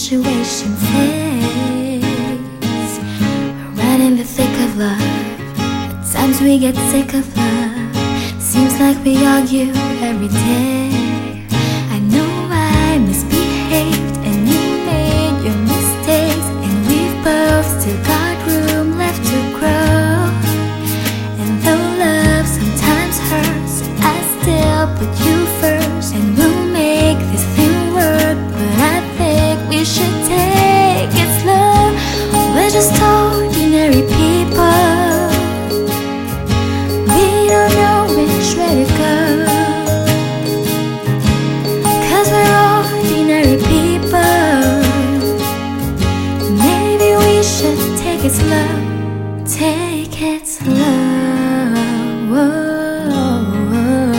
graduation phase. Right in the thick of love. At times we get sick of love. Seems like we argue every day. I know I misbehaved and you made your mistakes. And we've both still got room left to grow. And though love sometimes hurts, I still put you first. it's love. Oh, oh.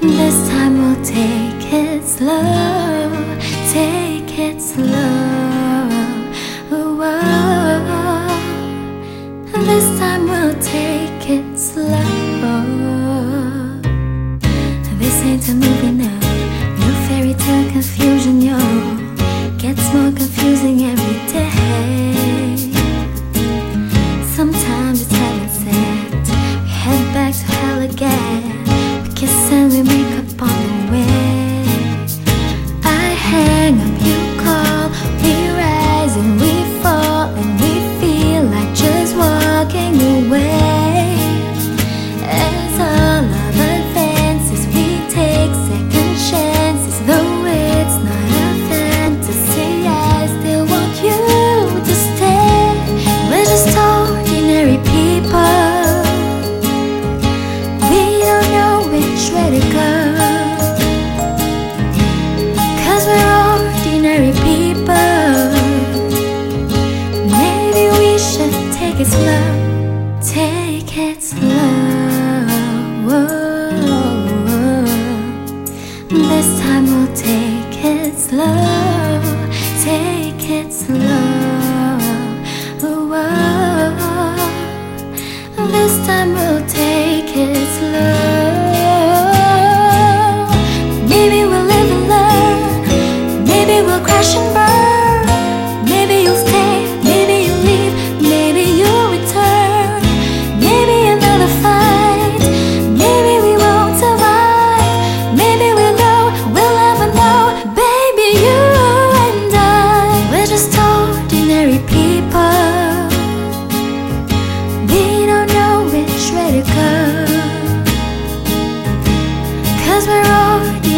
This time we'll take it slow, take it slow. Oh, this time we'll take it slow. This ain't a movie now, no fairy tale confusion, yo. Gets more confusing every. take it slow.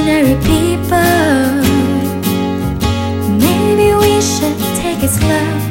ordinary people. Maybe we should take it slow.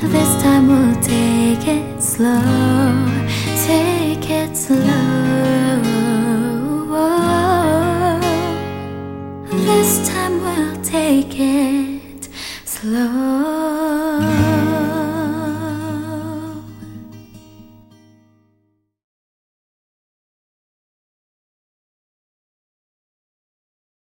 This time we'll take it slow, take it slow. This time we'll take it slow.